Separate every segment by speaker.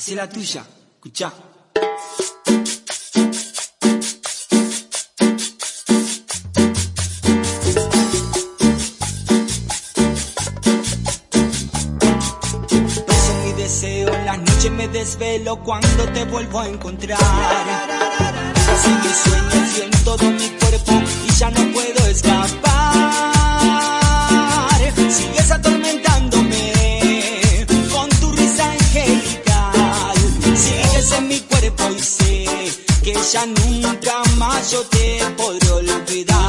Speaker 1: Hacé la tuya, escuchá. Paso mi deseo, en las noches me desvelo cuando te vuelvo a encontrar. Casi mis sueños y en nunca más yo te podré olvidar.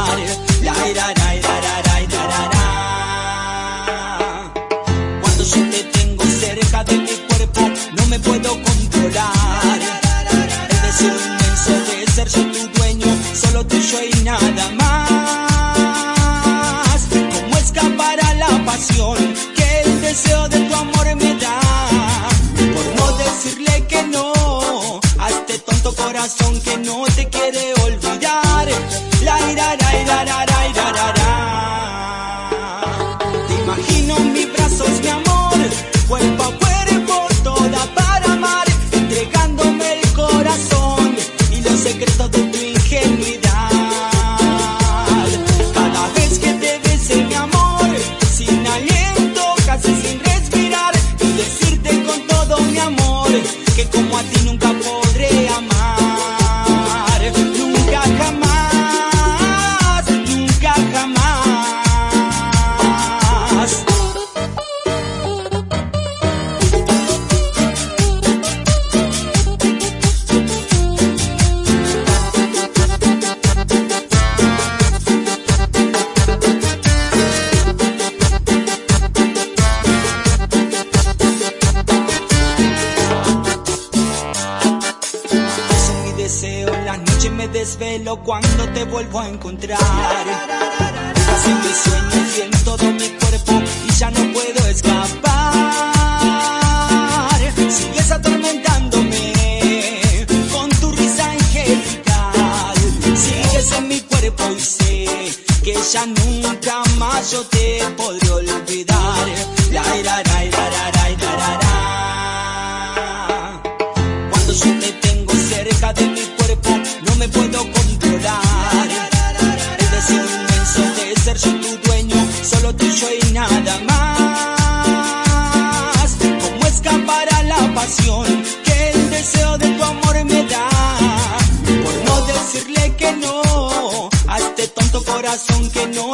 Speaker 1: Deseo, en las noches me desvelo cuando te vuelvo a encontrar. Casi mis sueños y en todo mi cuerpo y ya no puedo escapar. Sigues atormentándome con tu risa angelical. Sigues en mi cuerpo y sé que ya nunca más yo te podré olvidar. La, la, tuyo y nada más. ¿Cómo escapar a la pasión que el deseo de tu amor me da? Por no decirle que no a este tonto corazón que no